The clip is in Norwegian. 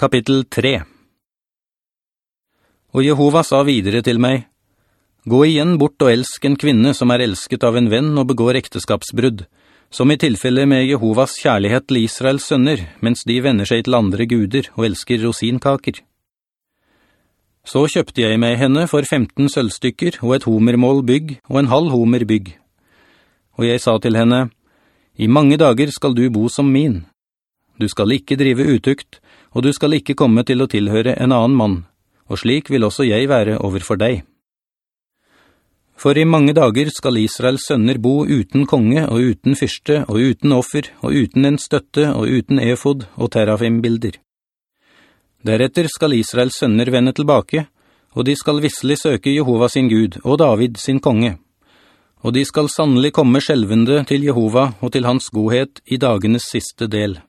Kapittel 3 Og Jehova sa videre til meg, «Gå igjen bort og elsk en kvinne som er elsket av en venn og begår ekteskapsbrudd, som i tilfelle med Jehovas kjærlighet til Israels sønner, mens de vender seg til andre guder og elsker rosinkaker.» Så kjøpte jeg meg henne for 15 sølvstykker og et homermål bygg og en halv homer bygg. Og jeg sa til henne, «I mange dager skal du bo som min. Du skal ikke drive utukt, og du skal ikke komme til å tilhøre en annen mann, og slik vil også jeg være overfor deg. For i mange dager skal Israels sønner bo uten konge og uten fyrste og uten offer og uten en støtte og uten efod og terafimbilder. Deretter skal Israels sønner vende tilbake, og de skal visselig søke Jehova sin Gud og David sin konge. Og de skal sannelig komme skjelvende til Jehova og til hans godhet i dagenes siste del.»